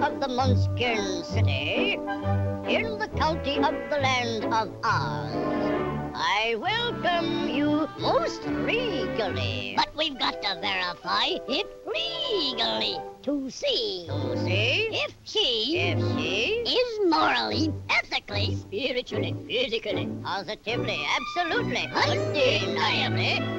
Of the Munchkin City, in the county of the land of Oz. I welcome you most regally. But we've got to verify it legally. To see To see? if she if she? is morally, ethically, spiritually, physically, positively, absolutely, undeniably,